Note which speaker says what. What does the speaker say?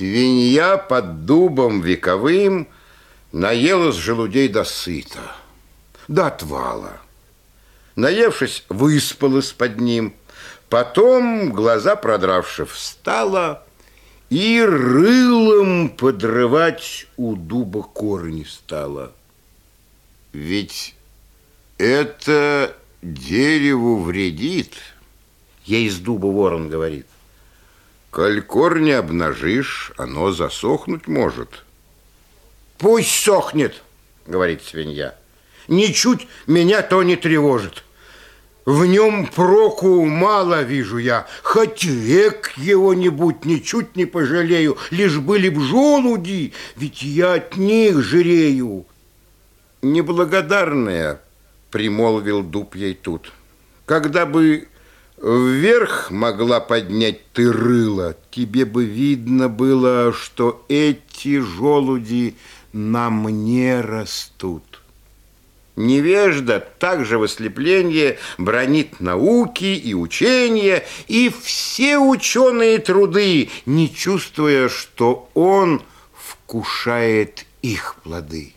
Speaker 1: Свинья под дубом вековым наелась желудей до сыта, до отвала. Наевшись, выспалась под ним, потом, глаза продравши, встала и рылом подрывать у дуба корни стала. Ведь это дереву вредит, ей из дуба ворон говорит. Коль корни обнажишь, оно засохнуть может. Пусть сохнет, говорит свинья. Ничуть меня то не тревожит. В нем проку мало вижу я, хоть век его-нибудь ничуть не пожалею, лишь были б желуди, ведь я от них жирею. Неблагодарная, примолвил дуб ей тут, когда бы вверх могла поднять ты рыло, тебе бы видно было, что эти желуди на мне растут. Невежда также в ослеплении бронит науки и учения, и все ученые труды, не чувствуя, что он вкушает их плоды.